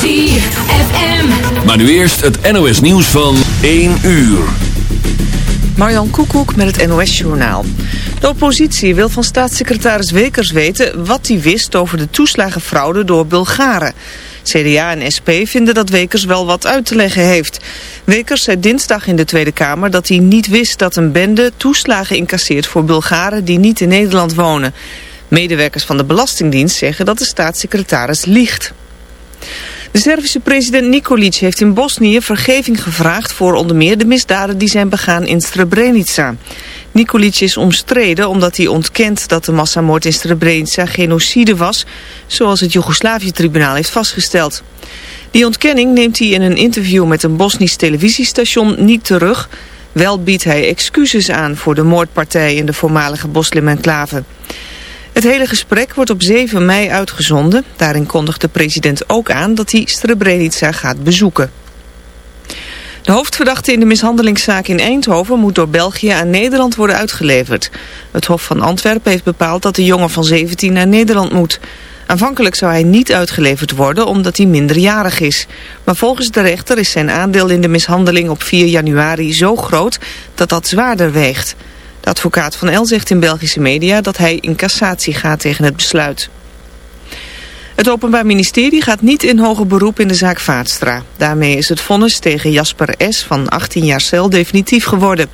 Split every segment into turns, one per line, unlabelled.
ZFM.
Maar nu eerst het NOS nieuws van 1 uur.
Marjan Koekoek met het NOS Journaal. De oppositie wil van staatssecretaris Wekers weten wat hij wist over de toeslagenfraude door Bulgaren. CDA en SP vinden dat Wekers wel wat uit te leggen heeft. Wekers zei dinsdag in de Tweede Kamer dat hij niet wist dat een bende toeslagen incasseert voor Bulgaren die niet in Nederland wonen. Medewerkers van de Belastingdienst zeggen dat de staatssecretaris liegt. De Servische president Nikolic heeft in Bosnië vergeving gevraagd voor onder meer de misdaden die zijn begaan in Srebrenica. Nikolic is omstreden omdat hij ontkent dat de massamoord in Srebrenica genocide was, zoals het Joegoslavië-tribunaal heeft vastgesteld. Die ontkenning neemt hij in een interview met een Bosnisch televisiestation niet terug. Wel biedt hij excuses aan voor de moordpartij in de voormalige Boslim-enclave. Het hele gesprek wordt op 7 mei uitgezonden. Daarin kondigt de president ook aan dat hij Srebrenica gaat bezoeken. De hoofdverdachte in de mishandelingszaak in Eindhoven moet door België aan Nederland worden uitgeleverd. Het Hof van Antwerpen heeft bepaald dat de jongen van 17 naar Nederland moet. Aanvankelijk zou hij niet uitgeleverd worden omdat hij minderjarig is. Maar volgens de rechter is zijn aandeel in de mishandeling op 4 januari zo groot dat dat zwaarder weegt. De advocaat van El zegt in Belgische media dat hij in cassatie gaat tegen het besluit. Het Openbaar Ministerie gaat niet in hoger beroep in de zaak Vaatstra. Daarmee is het vonnis tegen Jasper S. van 18 jaar cel definitief geworden.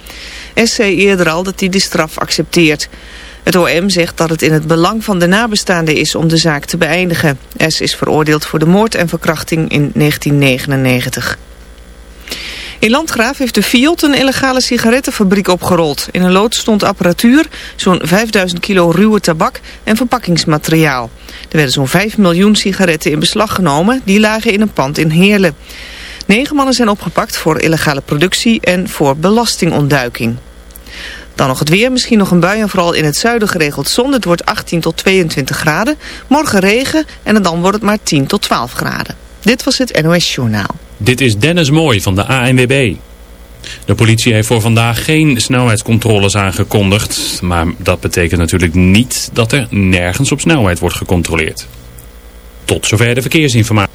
S. zei eerder al dat hij de straf accepteert. Het OM zegt dat het in het belang van de nabestaanden is om de zaak te beëindigen. S. is veroordeeld voor de moord en verkrachting in 1999. In Landgraaf heeft de Fiat een illegale sigarettenfabriek opgerold. In een loods stond apparatuur, zo'n 5000 kilo ruwe tabak en verpakkingsmateriaal. Er werden zo'n 5 miljoen sigaretten in beslag genomen. Die lagen in een pand in Heerlen. Negen mannen zijn opgepakt voor illegale productie en voor belastingontduiking. Dan nog het weer, misschien nog een bui en vooral in het zuiden geregeld zon. Het wordt 18 tot 22 graden. Morgen regen en dan wordt het maar 10 tot 12 graden. Dit was het NOS Journaal.
Dit is Dennis Mooij van de ANWB. De politie heeft voor vandaag geen snelheidscontroles aangekondigd. Maar dat betekent natuurlijk niet dat er nergens op snelheid wordt gecontroleerd. Tot zover de verkeersinformatie.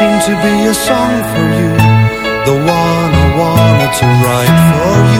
Seemed to be a song for you, the one I wanted to write for you.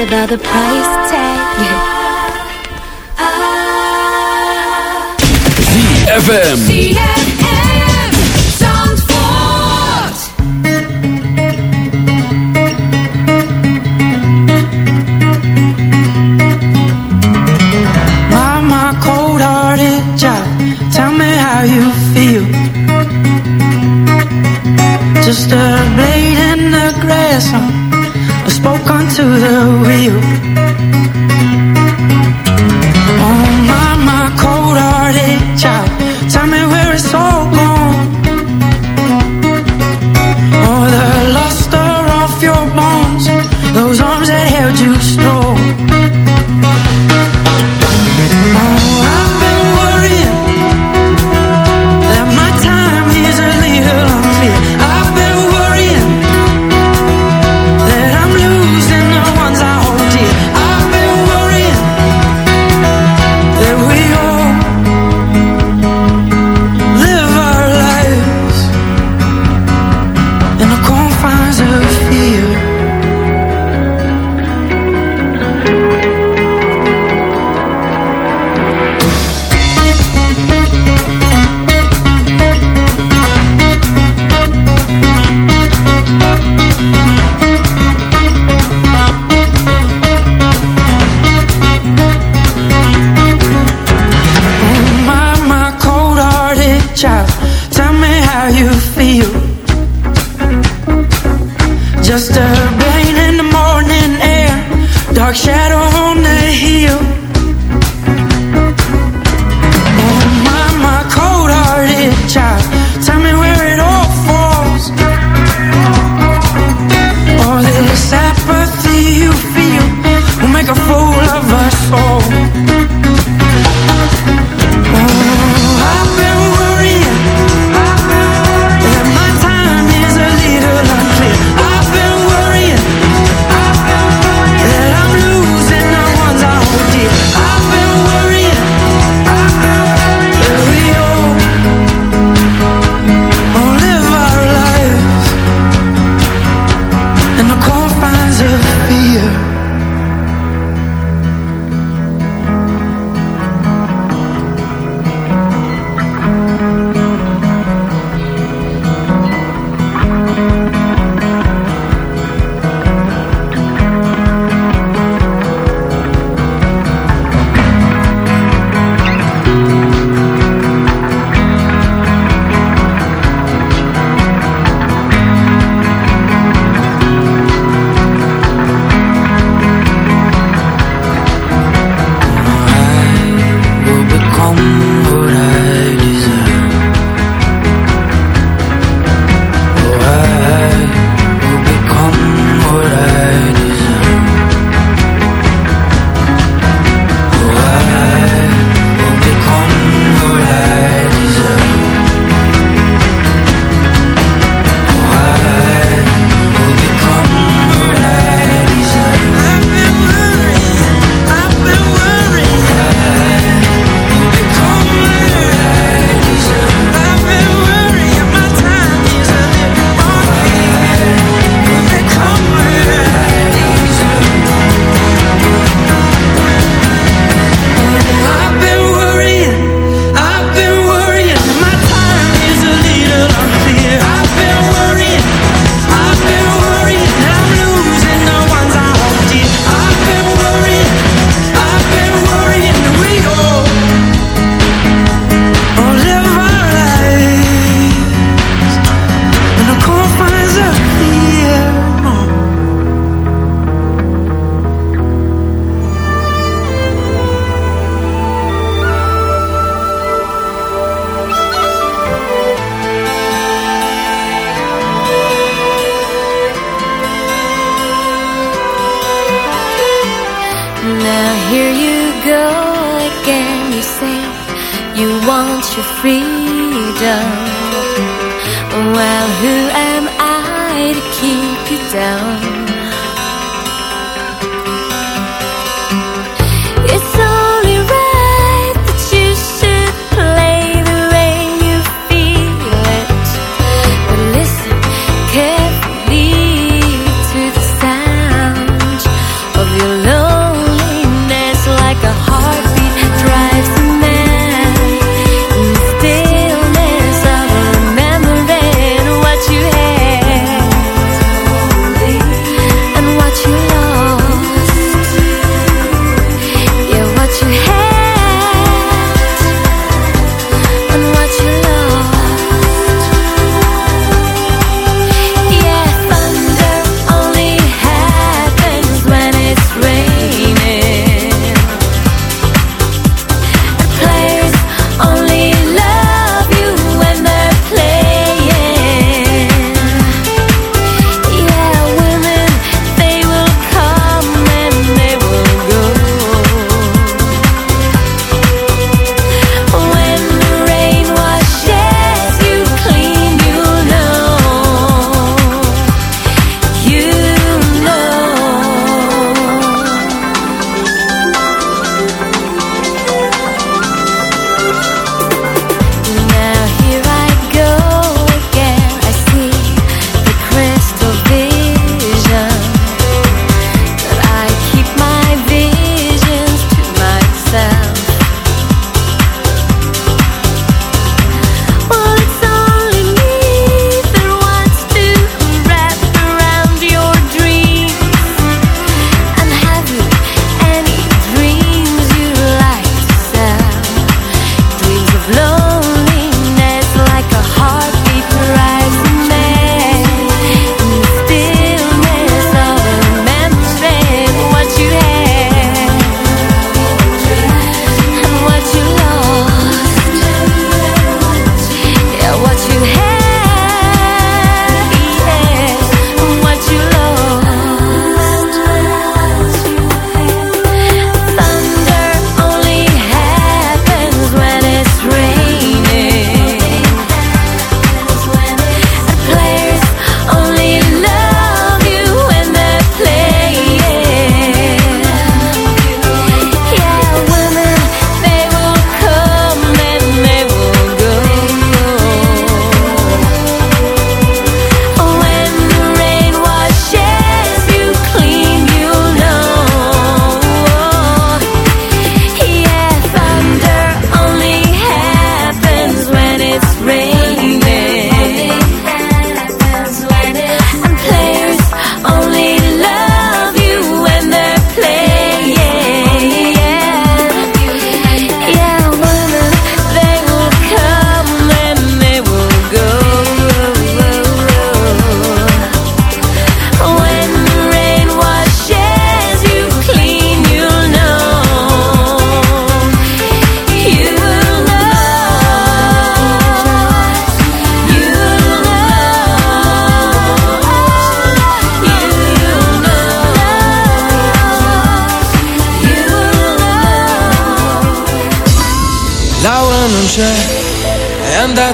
about the price tag.
ZFM.
onto the wheel.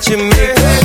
what you make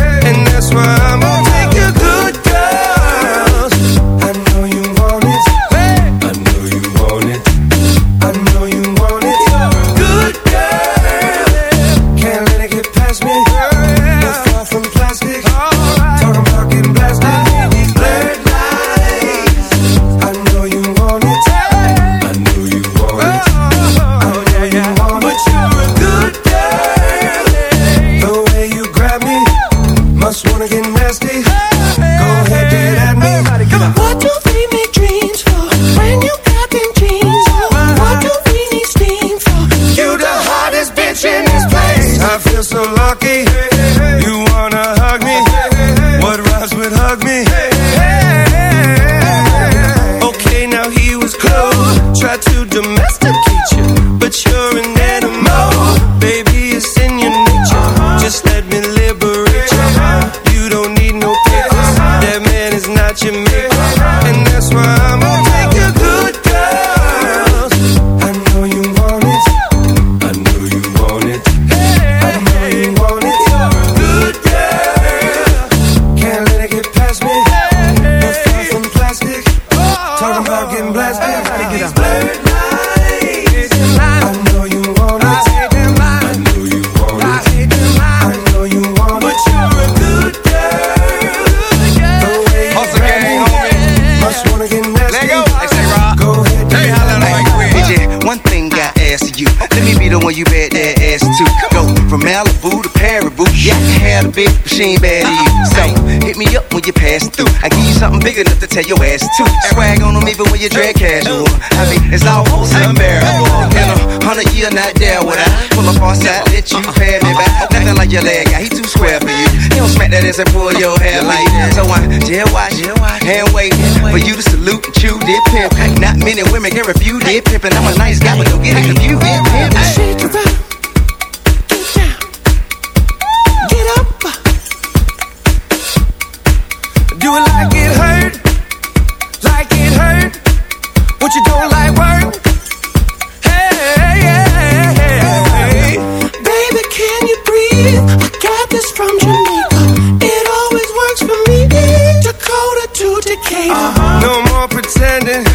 you
drag casual. I mean, it's almost unbearable. In a hundred year, not there would I pull up on side, let you uh-uh. pay me back. Uh-uh. Nothing like your leg guy, he too square for you. He don't smack that ass and pull your hair like that. So I jail watch, hand wait for you to salute and chew did pimp. Not many women can refuse did pimpin'. I'm a nice guy, but don't get it confused.
Shake it up. Get up. Do it like it you don't like work. Hey, hey, hey. Baby, can you breathe? I got this from Jamaica. It always works for me. Dakota to Decatur. Uh-huh. No more pretending.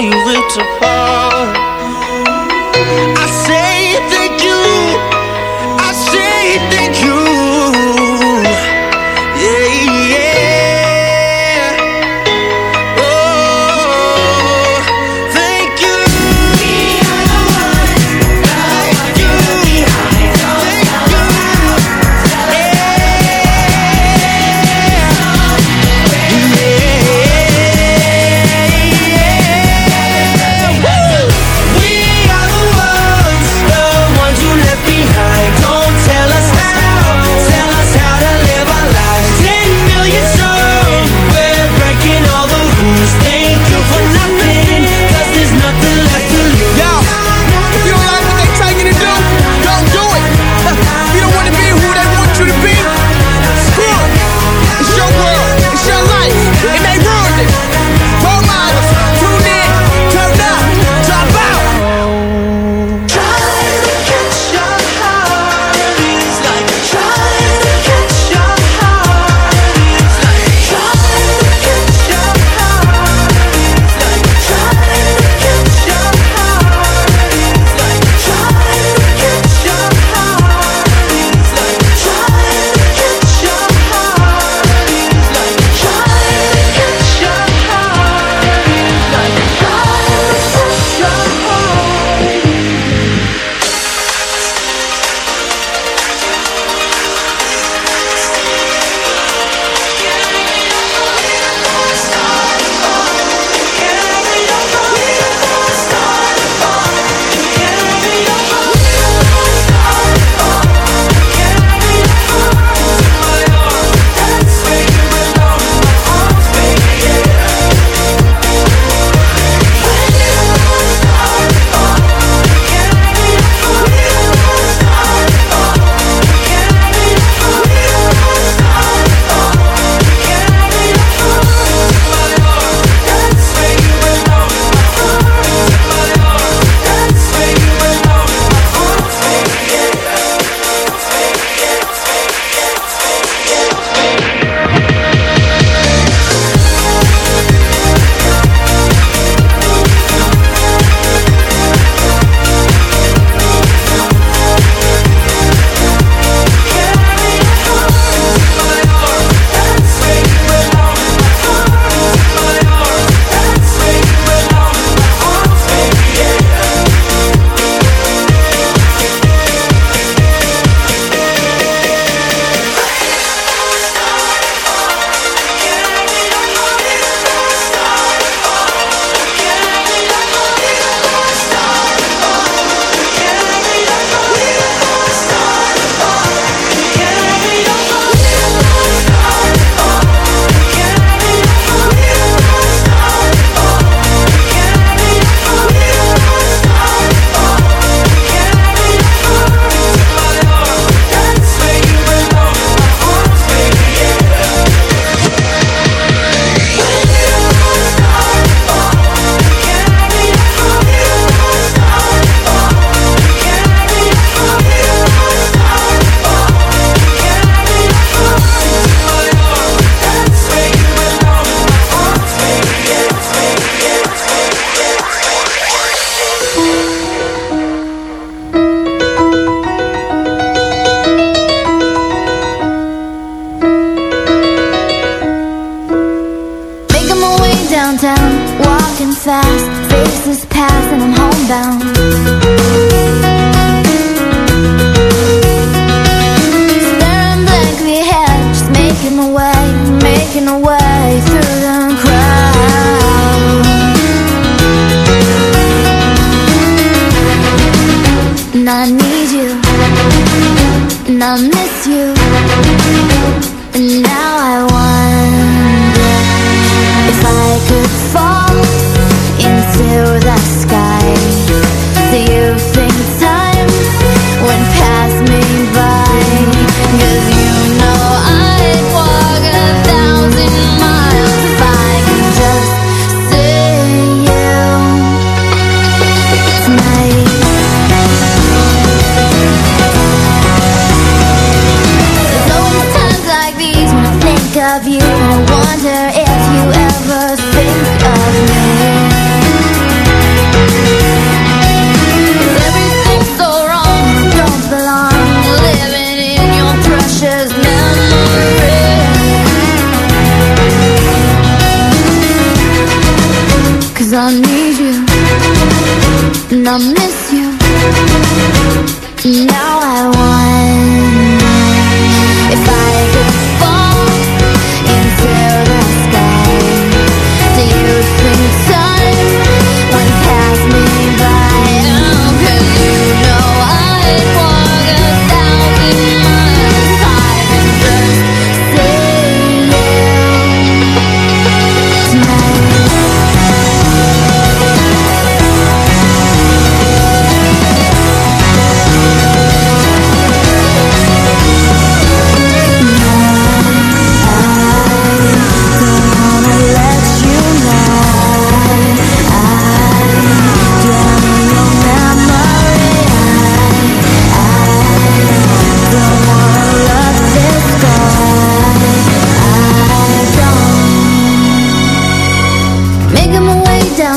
you with to. And
I need you. And I miss you. And I I miss you.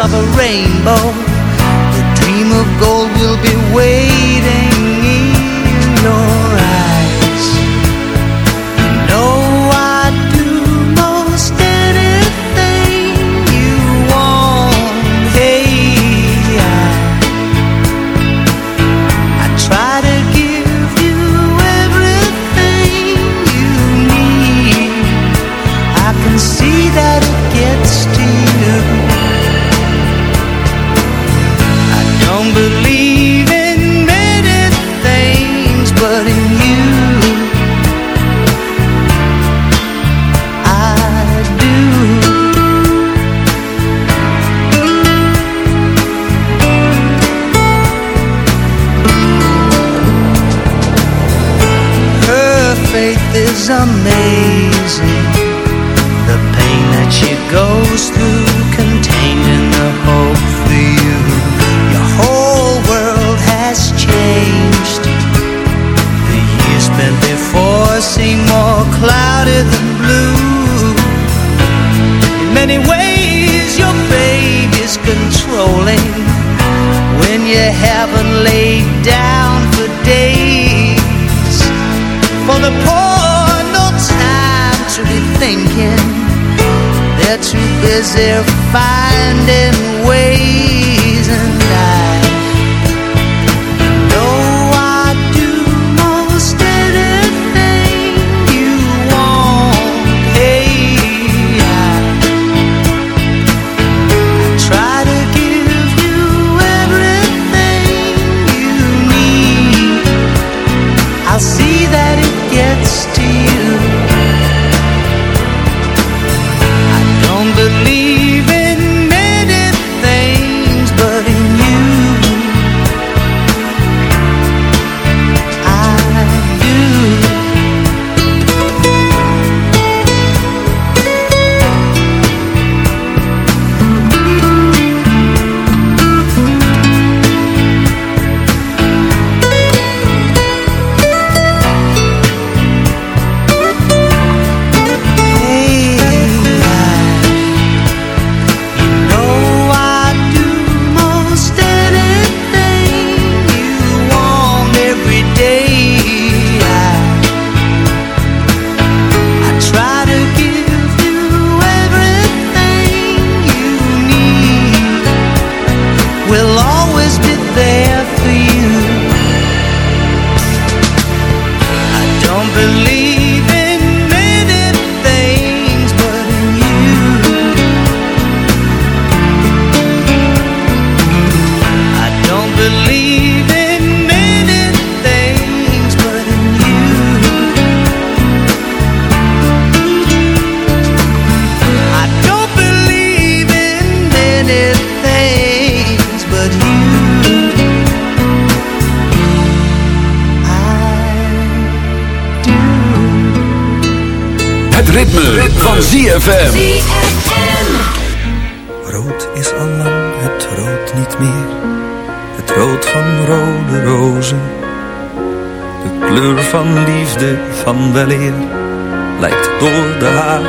of a rainbow. if I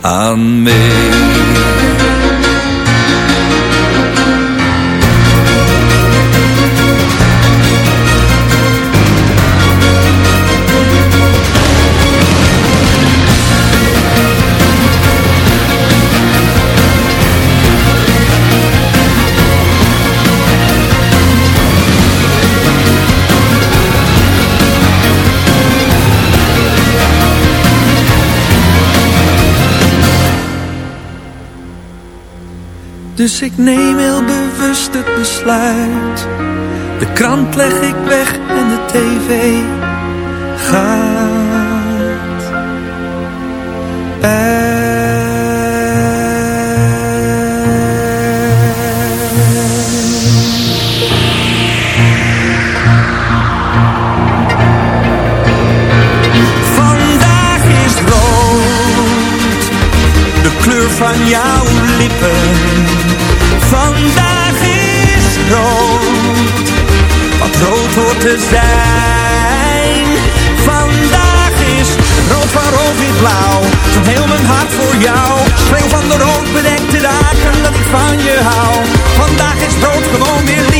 aan mij. Dus ik neem heel bewust het besluit.
De krant leg ik weg en de tv gaat
Vandaag is rood, de kleur van jouw lippen rood hoort te zijn. Vandaag is rood van rood wit blauw, van heel mijn hart voor jou. Schreeuw van de rood bedekte dagen dat ik van je hou. Vandaag is rood gewoon weer liefde